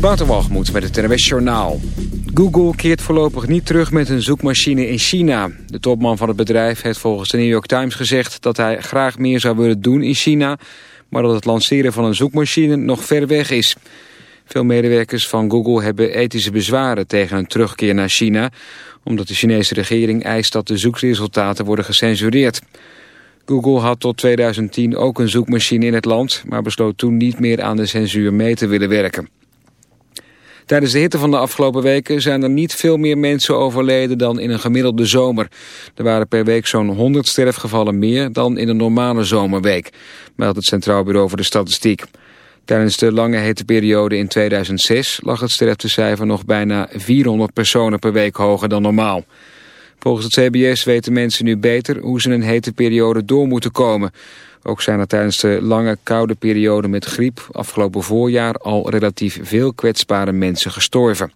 Waterwalgemoed met het NWS Journaal. Google keert voorlopig niet terug met een zoekmachine in China. De topman van het bedrijf heeft volgens de New York Times gezegd... dat hij graag meer zou willen doen in China... maar dat het lanceren van een zoekmachine nog ver weg is. Veel medewerkers van Google hebben ethische bezwaren tegen een terugkeer naar China... omdat de Chinese regering eist dat de zoekresultaten worden gecensureerd. Google had tot 2010 ook een zoekmachine in het land... maar besloot toen niet meer aan de censuur mee te willen werken. Tijdens de hitte van de afgelopen weken zijn er niet veel meer mensen overleden dan in een gemiddelde zomer. Er waren per week zo'n 100 sterfgevallen meer dan in een normale zomerweek, meldt het Centraal Bureau voor de Statistiek. Tijdens de lange hitteperiode in 2006 lag het sterftecijfer nog bijna 400 personen per week hoger dan normaal. Volgens het CBS weten mensen nu beter hoe ze een hete periode door moeten komen. Ook zijn er tijdens de lange koude periode met griep afgelopen voorjaar al relatief veel kwetsbare mensen gestorven.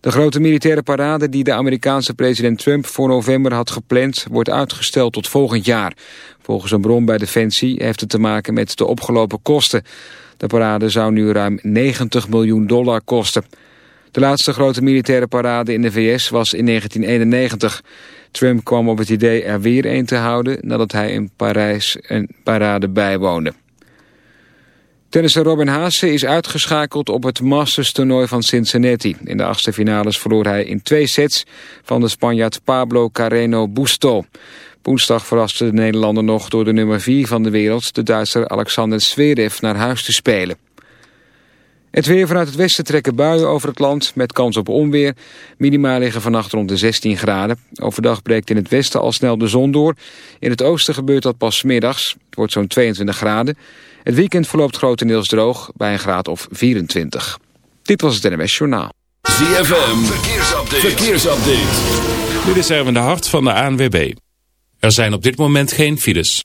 De grote militaire parade die de Amerikaanse president Trump voor november had gepland wordt uitgesteld tot volgend jaar. Volgens een bron bij Defensie heeft het te maken met de opgelopen kosten. De parade zou nu ruim 90 miljoen dollar kosten. De laatste grote militaire parade in de VS was in 1991. Trump kwam op het idee er weer een te houden nadat hij in Parijs een parade bijwoonde. Tennisser Robin Haase is uitgeschakeld op het Masters toernooi van Cincinnati. In de achtste finales verloor hij in twee sets van de Spanjaard Pablo Carreno Busto. Woensdag verraste de Nederlander nog door de nummer 4 van de wereld, de Duitser Alexander Zverev, naar huis te spelen. Het weer vanuit het westen trekken buien over het land met kans op onweer. Minimaal liggen vannacht rond de 16 graden. Overdag breekt in het westen al snel de zon door. In het oosten gebeurt dat pas middags. Het wordt zo'n 22 graden. Het weekend verloopt grotendeels droog bij een graad of 24. Dit was het NMS Journaal. ZFM, verkeersupdate. verkeersupdate. Dit is Erwin de Hart van de ANWB. Er zijn op dit moment geen files.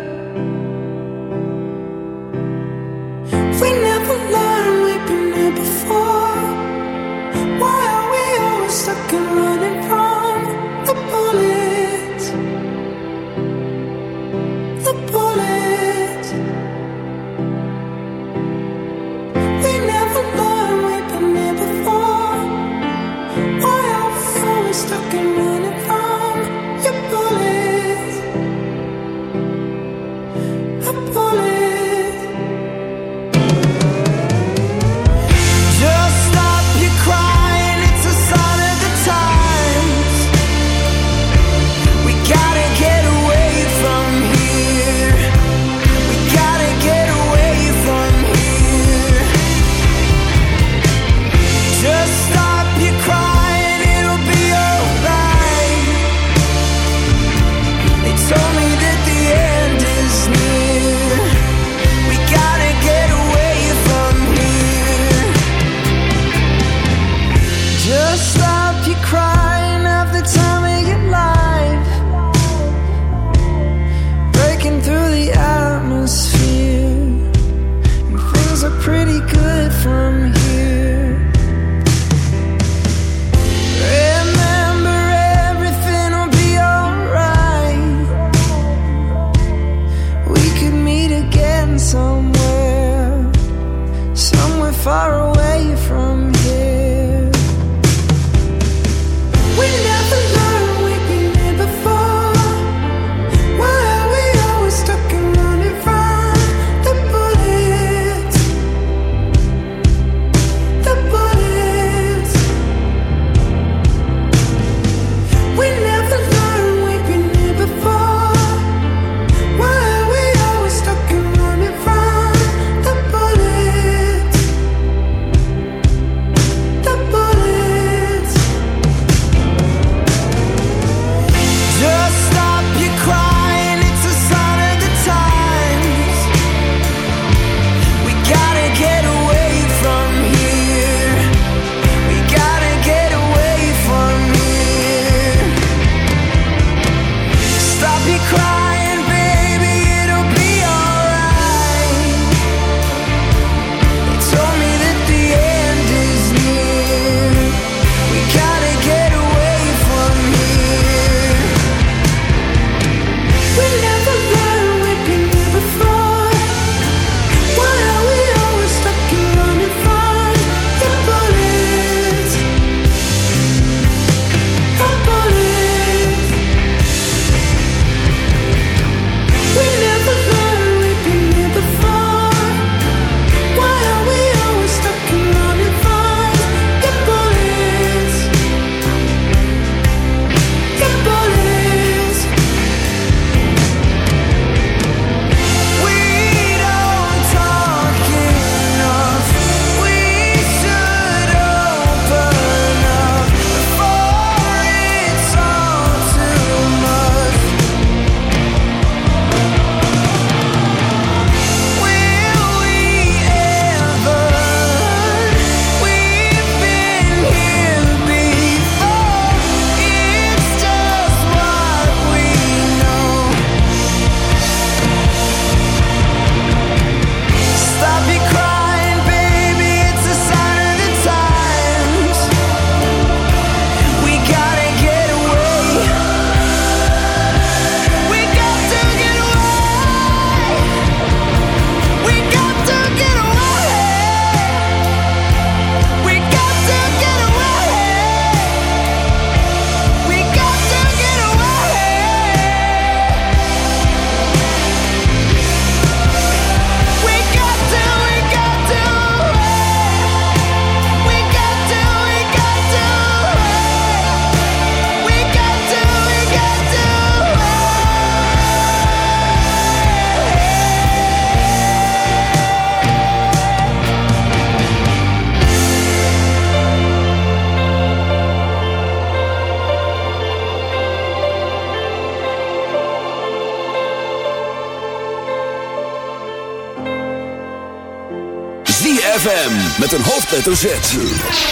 hoofdletter Z.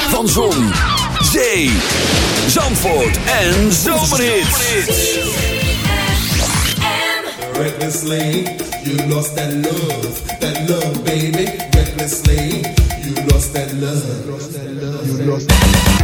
Van Zon, Zee, Zandvoort en Zomerhits. Recklessly, you lost that love, that love, baby. Recklessly, you lost that love, you lost that love.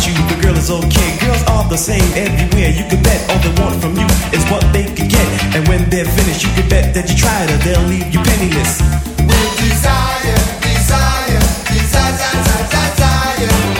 about you, the girl is okay. Girls are the same everywhere. You can bet all they want from you is what they can get. And when they're finished, you can bet that you tried or they'll leave you penniless. With desire, desire, desire, desire. desire.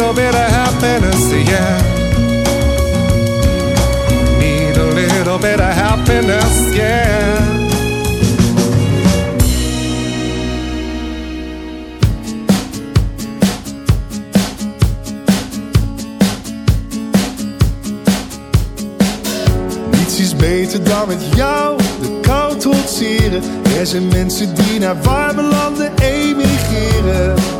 little bit of happiness, yeah. Need a little bit of happiness, yeah. beter dan met jou de kou trotseren. Er zijn mensen die naar warme landen emigreren.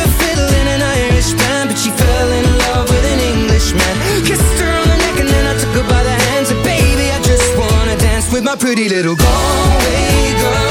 she fell in love with an Englishman. Kissed her on the neck and then I took her by the hands. And baby, I just wanna dance with my pretty little Galway girl.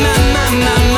My, my, my, my,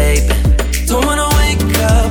babe. Don't wanna wake up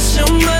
Mama,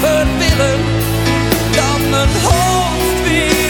liever willen dan mijn hoofd weer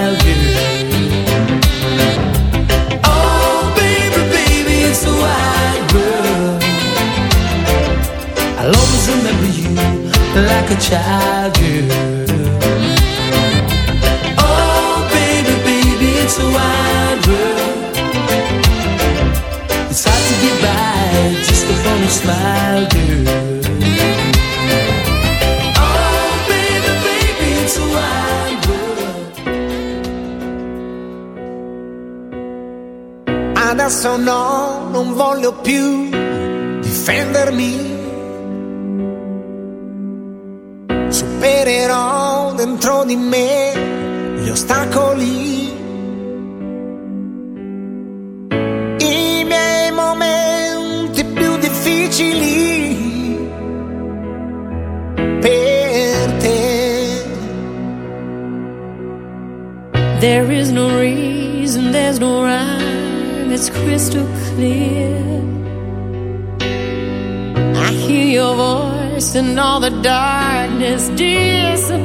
like a child, girl. Oh, baby, baby, it's a wide world. It's hard to get by just a smile, girl. Oh, baby, baby, it's a wide world. Adesso no, non voglio più difendermi. Dentro di me gli ostacoli. I miei momenti più difficili per te. There is no reason, there's no rhyme, it's crystal clear. I hear your voice and all the darkness disappears.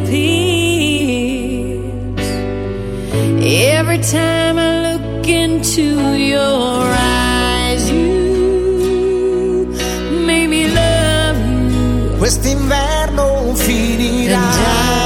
Every time I look into your eyes, you make me love you. Quest'inverno finirà.